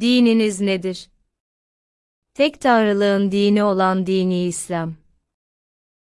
Dininiz nedir? Tek tanrılığın dini olan dini İslam.